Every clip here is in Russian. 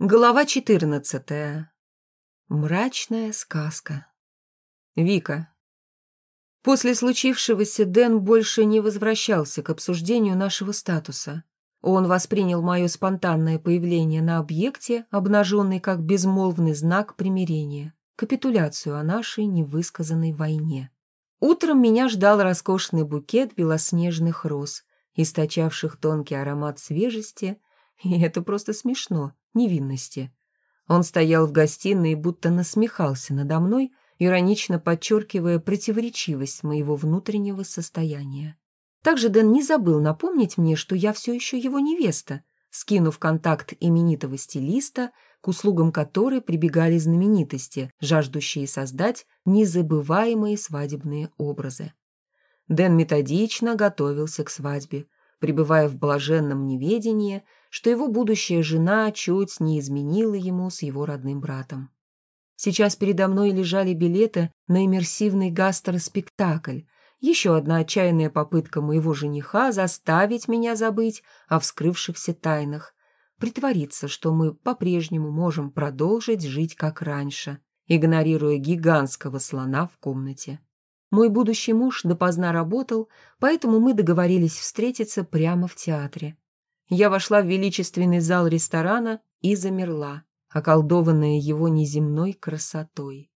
Глава четырнадцатая. Мрачная сказка. Вика. После случившегося Дэн больше не возвращался к обсуждению нашего статуса. Он воспринял мое спонтанное появление на объекте, обнаженный как безмолвный знак примирения, капитуляцию о нашей невысказанной войне. Утром меня ждал роскошный букет белоснежных роз, источавших тонкий аромат свежести, и это просто смешно невинности. Он стоял в гостиной будто насмехался надо мной, иронично подчеркивая противоречивость моего внутреннего состояния. Также Дэн не забыл напомнить мне, что я все еще его невеста, скинув контакт именитого стилиста, к услугам которой прибегали знаменитости, жаждущие создать незабываемые свадебные образы. Дэн методично готовился к свадьбе, пребывая в блаженном неведении – что его будущая жена чуть не изменила ему с его родным братом. Сейчас передо мной лежали билеты на иммерсивный гастроспектакль, еще одна отчаянная попытка моего жениха заставить меня забыть о вскрывшихся тайнах, притвориться, что мы по-прежнему можем продолжить жить как раньше, игнорируя гигантского слона в комнате. Мой будущий муж допоздна работал, поэтому мы договорились встретиться прямо в театре. Я вошла в величественный зал ресторана и замерла, околдованная его неземной красотой.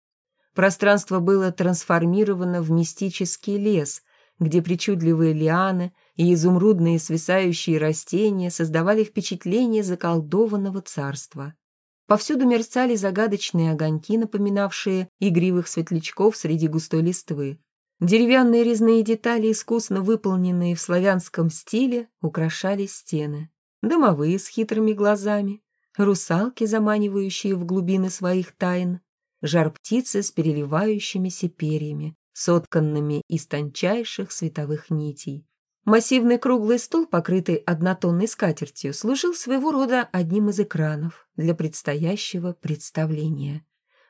Пространство было трансформировано в мистический лес, где причудливые лианы и изумрудные свисающие растения создавали впечатление заколдованного царства. Повсюду мерцали загадочные огоньки, напоминавшие игривых светлячков среди густой листвы. Деревянные резные детали, искусно выполненные в славянском стиле, украшали стены. Домовые с хитрыми глазами, русалки, заманивающие в глубины своих тайн, жар-птицы с переливающимися перьями, сотканными из тончайших световых нитей. Массивный круглый стол, покрытый однотонной скатертью, служил своего рода одним из экранов для предстоящего представления.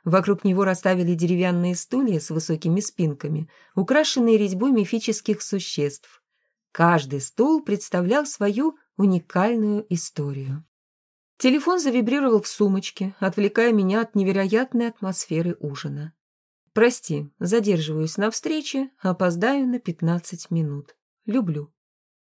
Вокруг него расставили деревянные стулья с высокими спинками, украшенные резьбой мифических существ. Каждый стул представлял свою уникальную историю. Телефон завибрировал в сумочке, отвлекая меня от невероятной атмосферы ужина. «Прости, задерживаюсь на встрече, опоздаю на пятнадцать минут. Люблю».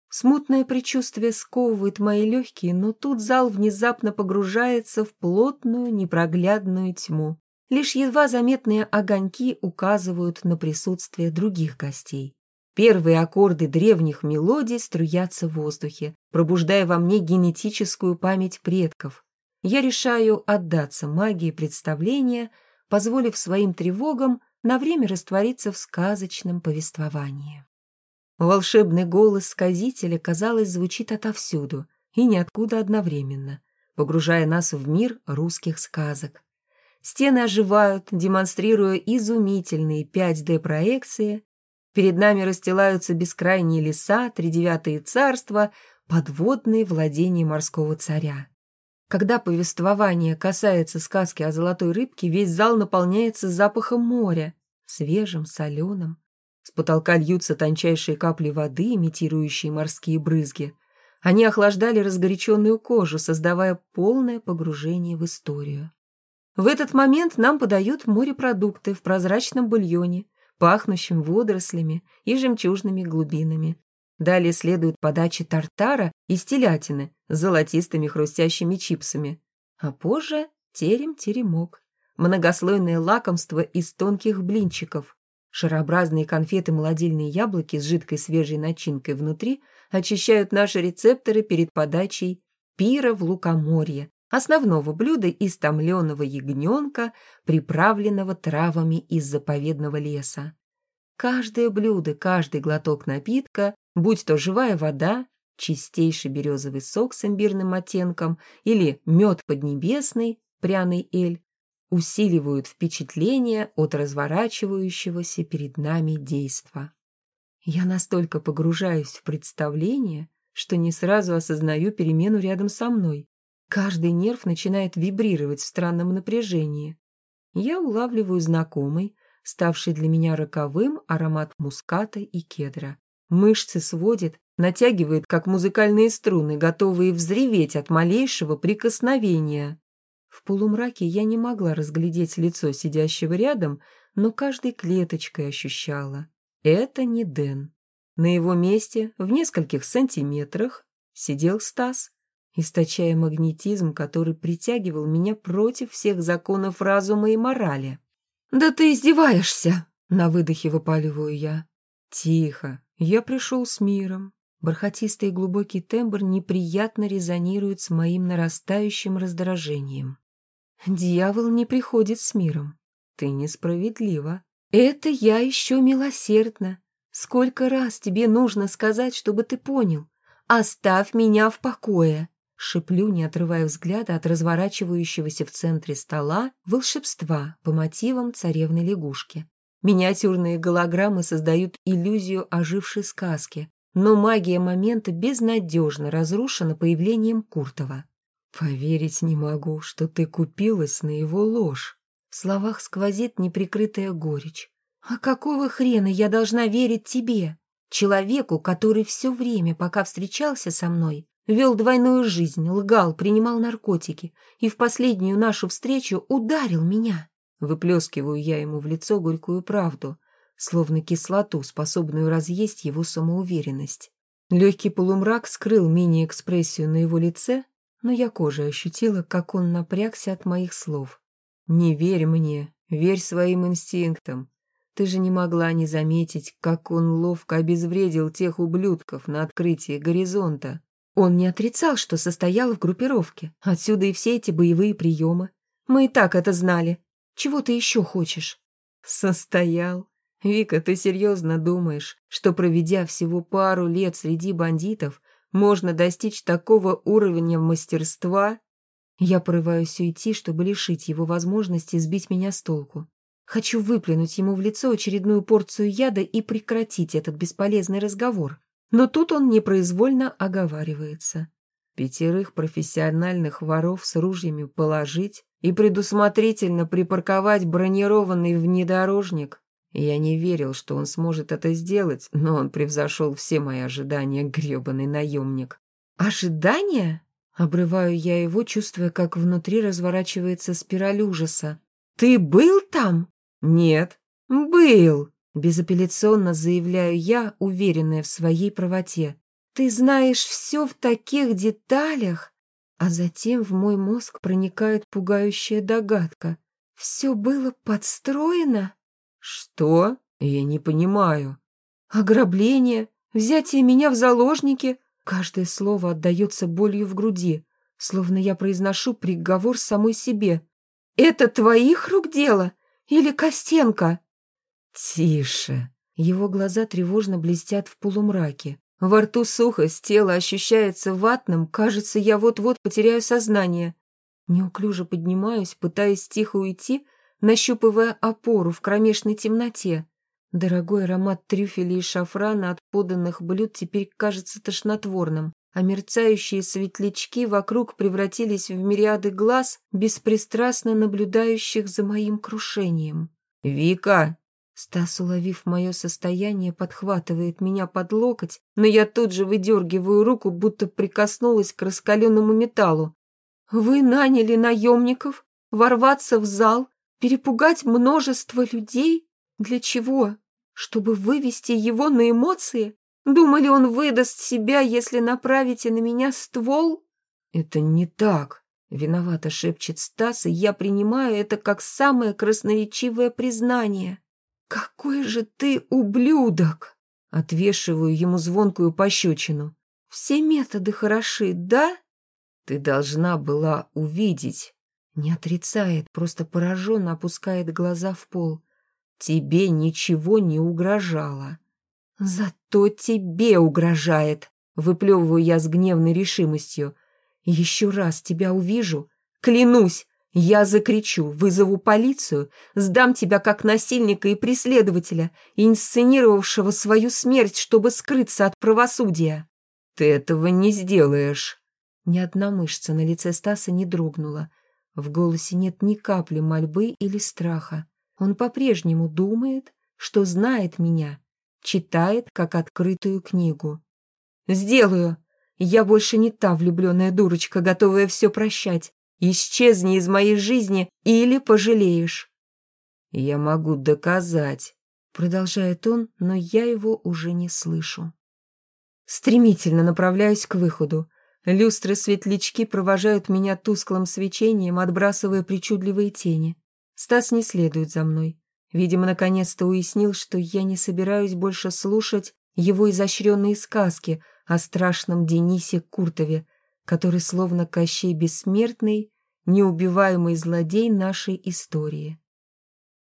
Смутное предчувствие сковывает мои легкие, но тут зал внезапно погружается в плотную, непроглядную тьму. Лишь едва заметные огоньки указывают на присутствие других гостей. Первые аккорды древних мелодий струятся в воздухе, пробуждая во мне генетическую память предков. Я решаю отдаться магии представления, позволив своим тревогам на время раствориться в сказочном повествовании. Волшебный голос сказителя, казалось, звучит отовсюду и ниоткуда одновременно, погружая нас в мир русских сказок. Стены оживают, демонстрируя изумительные 5D-проекции. Перед нами расстилаются бескрайние леса, тридевятые царства, подводные владения морского царя. Когда повествование касается сказки о золотой рыбке, весь зал наполняется запахом моря, свежим, соленым. С потолка льются тончайшие капли воды, имитирующие морские брызги. Они охлаждали разгоряченную кожу, создавая полное погружение в историю. В этот момент нам подают морепродукты в прозрачном бульоне, пахнущем водорослями и жемчужными глубинами. Далее следует подача тартара из телятины с золотистыми хрустящими чипсами. А позже терем-теремок. Многослойное лакомство из тонких блинчиков. Шарообразные конфеты-молодильные яблоки с жидкой свежей начинкой внутри очищают наши рецепторы перед подачей пира в лукоморье, основного блюда из томленого ягненка, приправленного травами из заповедного леса. Каждое блюдо, каждый глоток напитка, будь то живая вода, чистейший березовый сок с имбирным оттенком или мед поднебесный, пряный эль, усиливают впечатление от разворачивающегося перед нами действа. Я настолько погружаюсь в представление, что не сразу осознаю перемену рядом со мной. Каждый нерв начинает вибрировать в странном напряжении. Я улавливаю знакомый, ставший для меня роковым аромат муската и кедра. Мышцы сводит, натягивает, как музыкальные струны, готовые взреветь от малейшего прикосновения. В полумраке я не могла разглядеть лицо сидящего рядом, но каждой клеточкой ощущала. Это не Дэн. На его месте, в нескольких сантиметрах, сидел Стас, источая магнетизм, который притягивал меня против всех законов разума и морали. «Да ты издеваешься!» — на выдохе выпаливаю я. «Тихо, я пришел с миром». Бархатистый и глубокий тембр неприятно резонирует с моим нарастающим раздражением. «Дьявол не приходит с миром. Ты несправедлива. Это я еще милосердно. Сколько раз тебе нужно сказать, чтобы ты понял? Оставь меня в покое!» Шиплю, не отрывая взгляда от разворачивающегося в центре стола волшебства по мотивам царевны лягушки. Миниатюрные голограммы создают иллюзию ожившей сказки, но магия момента безнадежно разрушена появлением Куртова. «Поверить не могу, что ты купилась на его ложь». В словах сквозит неприкрытая горечь. «А какого хрена я должна верить тебе? Человеку, который все время, пока встречался со мной, вел двойную жизнь, лгал, принимал наркотики и в последнюю нашу встречу ударил меня?» Выплескиваю я ему в лицо горькую правду, словно кислоту, способную разъесть его самоуверенность. Легкий полумрак скрыл мини-экспрессию на его лице, но я кожей ощутила, как он напрягся от моих слов. «Не верь мне, верь своим инстинктам. Ты же не могла не заметить, как он ловко обезвредил тех ублюдков на открытии горизонта. Он не отрицал, что состоял в группировке. Отсюда и все эти боевые приемы. Мы и так это знали. Чего ты еще хочешь?» «Состоял. Вика, ты серьезно думаешь, что, проведя всего пару лет среди бандитов, можно достичь такого уровня мастерства?» Я порываюсь уйти, чтобы лишить его возможности сбить меня с толку. Хочу выплюнуть ему в лицо очередную порцию яда и прекратить этот бесполезный разговор. Но тут он непроизвольно оговаривается. Пятерых профессиональных воров с ружьями положить и предусмотрительно припарковать бронированный внедорожник. Я не верил, что он сможет это сделать, но он превзошел все мои ожидания, гребаный наемник. «Ожидания?» Обрываю я его, чувствуя, как внутри разворачивается спираль ужаса. «Ты был там?» «Нет». «Был», — безапелляционно заявляю я, уверенная в своей правоте. «Ты знаешь все в таких деталях?» А затем в мой мозг проникает пугающая догадка. Все было подстроено? Что? Я не понимаю. Ограбление, взятие меня в заложники. Каждое слово отдается болью в груди, словно я произношу приговор самой себе. Это твоих рук дело? Или Костенко? Тише. Его глаза тревожно блестят в полумраке. Во рту сухость, тело ощущается ватным, кажется, я вот-вот потеряю сознание. Неуклюже поднимаюсь, пытаясь тихо уйти, нащупывая опору в кромешной темноте. Дорогой аромат трюфеля и шафрана от поданных блюд теперь кажется тошнотворным, а мерцающие светлячки вокруг превратились в мириады глаз, беспристрастно наблюдающих за моим крушением. «Вика!» Стас, уловив мое состояние, подхватывает меня под локоть, но я тут же выдергиваю руку, будто прикоснулась к раскаленному металлу. «Вы наняли наемников? Ворваться в зал? Перепугать множество людей? Для чего? Чтобы вывести его на эмоции? Думали, он выдаст себя, если направите на меня ствол?» «Это не так», — виновато шепчет Стас, и я принимаю это как самое красноречивое признание. «Какой же ты ублюдок!» Отвешиваю ему звонкую пощечину. «Все методы хороши, да?» «Ты должна была увидеть». Не отрицает, просто пораженно опускает глаза в пол. «Тебе ничего не угрожало». «Зато тебе угрожает», — выплевываю я с гневной решимостью. «Еще раз тебя увижу, клянусь, я закричу, вызову полицию, сдам тебя как насильника и преследователя, инсценировавшего свою смерть, чтобы скрыться от правосудия. Ты этого не сделаешь. Ни одна мышца на лице Стаса не дрогнула. В голосе нет ни капли мольбы или страха. Он по-прежнему думает, что знает меня, читает как открытую книгу. «Сделаю! Я больше не та влюбленная дурочка, готовая все прощать. Исчезни из моей жизни или пожалеешь. Я могу доказать, продолжает он, но я его уже не слышу. Стремительно направляюсь к выходу. Люстры-светлячки провожают меня тусклым свечением, отбрасывая причудливые тени. Стас не следует за мной. Видимо, наконец-то уяснил, что я не собираюсь больше слушать его изощренные сказки о страшном Денисе Куртове, который словно Кощей Бессмертный, неубиваемый злодей нашей истории.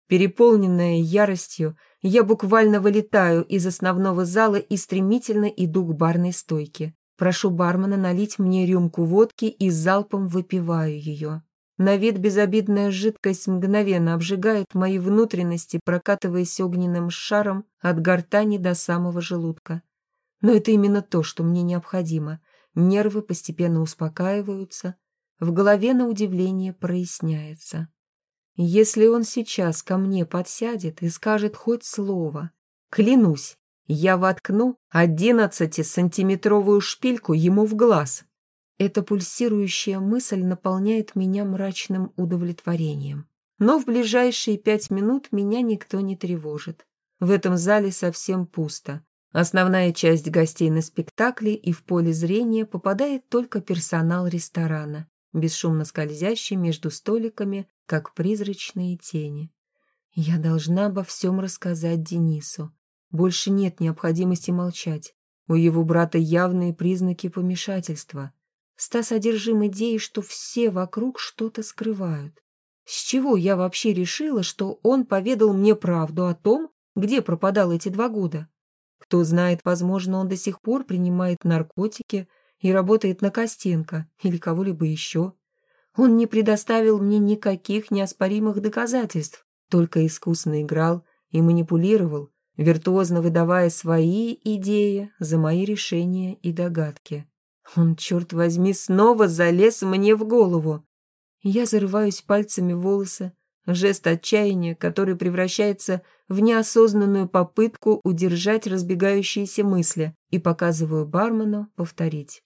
Переполненная яростью, я буквально вылетаю из основного зала и стремительно иду к барной стойке. Прошу бармена налить мне рюмку водки и залпом выпиваю ее. На вид безобидная жидкость мгновенно обжигает мои внутренности, прокатываясь огненным шаром от гортани до самого желудка. Но это именно то, что мне необходимо. Нервы постепенно успокаиваются, в голове на удивление проясняется. Если он сейчас ко мне подсядет и скажет хоть слово, клянусь, я воткну одиннадцатисантиметровую шпильку ему в глаз. Эта пульсирующая мысль наполняет меня мрачным удовлетворением. Но в ближайшие пять минут меня никто не тревожит. В этом зале совсем пусто. Основная часть гостей на спектакле и в поле зрения попадает только персонал ресторана, бесшумно скользящий между столиками, как призрачные тени. Я должна обо всем рассказать Денису. Больше нет необходимости молчать. У его брата явные признаки помешательства. Стас одержим идеей, что все вокруг что-то скрывают. С чего я вообще решила, что он поведал мне правду о том, где пропадал эти два года? Кто знает, возможно, он до сих пор принимает наркотики и работает на Костенко или кого-либо еще. Он не предоставил мне никаких неоспоримых доказательств, только искусно играл и манипулировал, виртуозно выдавая свои идеи за мои решения и догадки. Он, черт возьми, снова залез мне в голову. Я зарываюсь пальцами в волосы, жест отчаяния, который превращается в неосознанную попытку удержать разбегающиеся мысли, и показываю бармену повторить.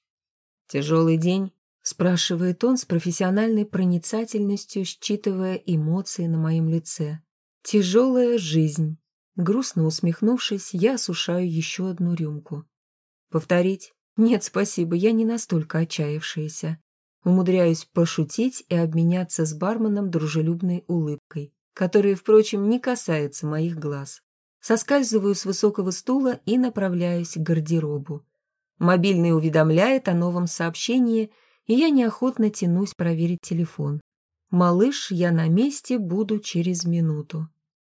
«Тяжелый день?» — спрашивает он с профессиональной проницательностью, считывая эмоции на моем лице. «Тяжелая жизнь». Грустно усмехнувшись, я осушаю еще одну рюмку. «Повторить?» Нет, спасибо, я не настолько отчаявшаяся. Умудряюсь пошутить и обменяться с барменом дружелюбной улыбкой, которая, впрочем, не касается моих глаз. Соскальзываю с высокого стула и направляюсь к гардеробу. Мобильный уведомляет о новом сообщении, и я неохотно тянусь проверить телефон. «Малыш, я на месте, буду через минуту».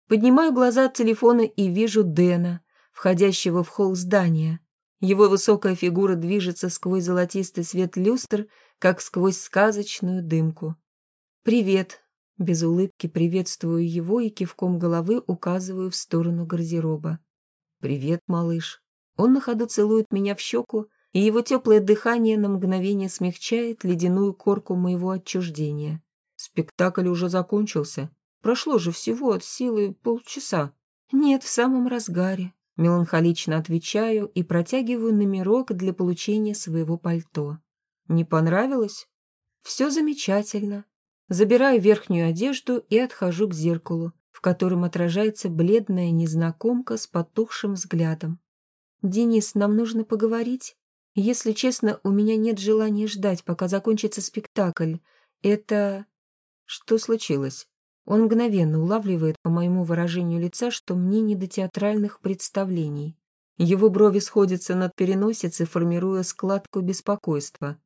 Поднимаю глаза от телефона и вижу Дэна, входящего в холл здания. Его высокая фигура движется сквозь золотистый свет люстр, как сквозь сказочную дымку. «Привет!» Без улыбки приветствую его и кивком головы указываю в сторону гардероба. «Привет, малыш!» Он на ходу целует меня в щеку, и его теплое дыхание на мгновение смягчает ледяную корку моего отчуждения. Спектакль уже закончился. Прошло же всего от силы полчаса. Нет, в самом разгаре. Меланхолично отвечаю и протягиваю номерок для получения своего пальто. Не понравилось? Все замечательно. Забираю верхнюю одежду и отхожу к зеркалу, в котором отражается бледная незнакомка с потухшим взглядом. «Денис, нам нужно поговорить. Если честно, у меня нет желания ждать, пока закончится спектакль. Это...» «Что случилось?» Он мгновенно улавливает по моему выражению лица, что мне не до театральных представлений. Его брови сходятся над переносицей, формируя складку беспокойства.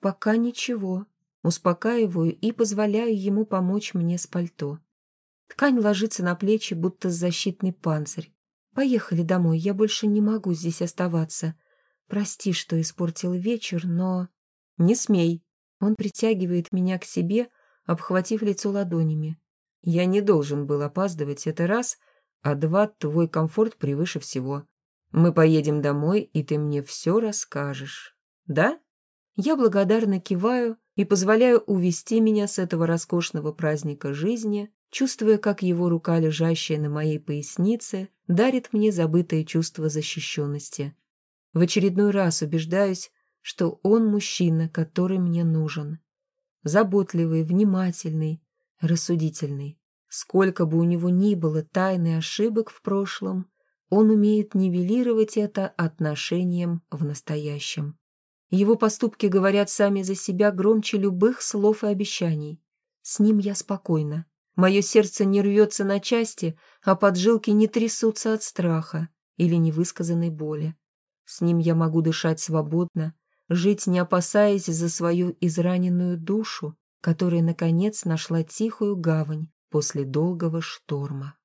Пока ничего. Успокаиваю и позволяю ему помочь мне с пальто. Ткань ложится на плечи, будто защитный панцирь. Поехали домой, я больше не могу здесь оставаться. Прости, что испортил вечер, но... Не смей. Он притягивает меня к себе, обхватив лицо ладонями. Я не должен был опаздывать, это раз, а два, твой комфорт превыше всего. Мы поедем домой, и ты мне все расскажешь. Да? Я благодарно киваю и позволяю увести меня с этого роскошного праздника жизни, чувствуя, как его рука, лежащая на моей пояснице, дарит мне забытое чувство защищенности. В очередной раз убеждаюсь, что он мужчина, который мне нужен. заботливый, внимательный, рассудительный. Сколько бы у него ни было тайн и ошибок в прошлом, он умеет нивелировать это отношением в настоящем. Его поступки говорят сами за себя громче любых слов и обещаний. С ним я спокойна. Мое сердце не рвется на части, а поджилки не трясутся от страха или невысказанной боли. С ним я могу дышать свободно, жить не опасаясь за свою израненную душу, которая, наконец, нашла тихую гавань после долгого шторма.